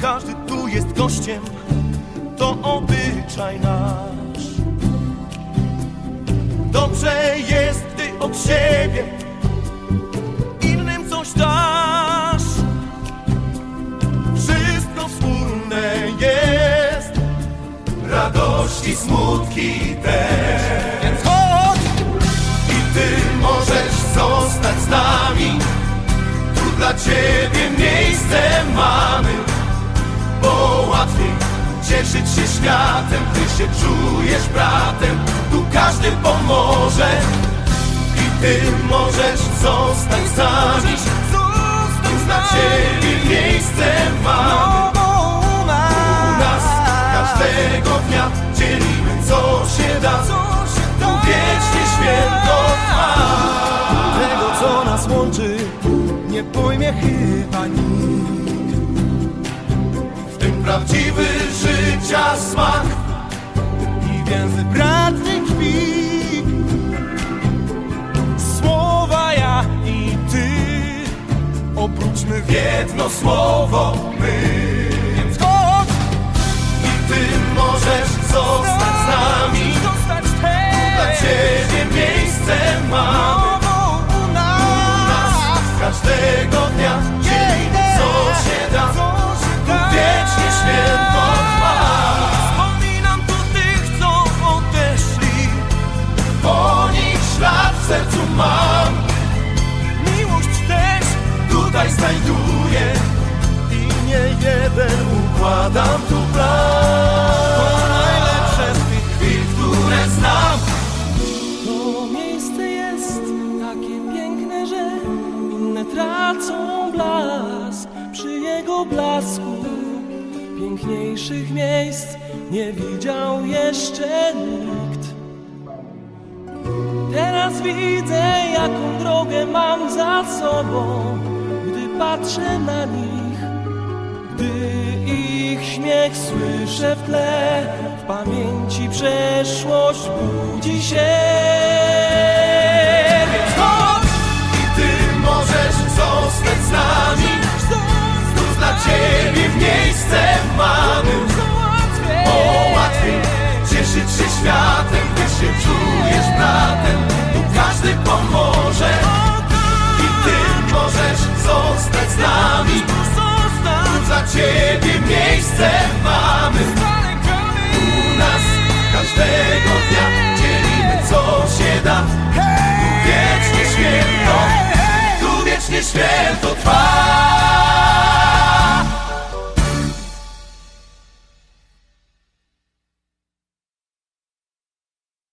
każdy tu jest gościem, to obyczaj nasz. Dobrze jest, gdy od siebie innym coś dasz. Wszystko wspólne jest, radości, smutki też. Więc chodź i ty możesz zostać z nami. Tu dla ciebie miejsce mamy, bo łatwiej cieszyć się światem, gdy się czujesz bratem. Tu każdy pomoże i ty możesz zostać nami. Tu dla ciebie miejsce mamy. U nas każdego dnia dzielimy co się da. Tu wiecznie święto trwa. Tego co nas łączy nie pojmie chyba nikt. Prawdziwy życia smak i więzy bratniej krwi. Słowa ja i ty obróćmy w jedno słowo my. Układam tu plan. To najlepsze z tych chwil, które znam. To miejsce jest takie piękne, że inne tracą blask przy jego blasku. Piękniejszych miejsc nie widział jeszcze nikt. Teraz widzę, jaką drogę mam za sobą, gdy patrzę na nich. Gdy ich śmiech słyszę w tle, w pamięci przeszłość budzi się. Ciebie miejsce mamy. U nas każdego dnia dzielimy co się da. Tu wiecznie święto, tu wiecznie święto trwa.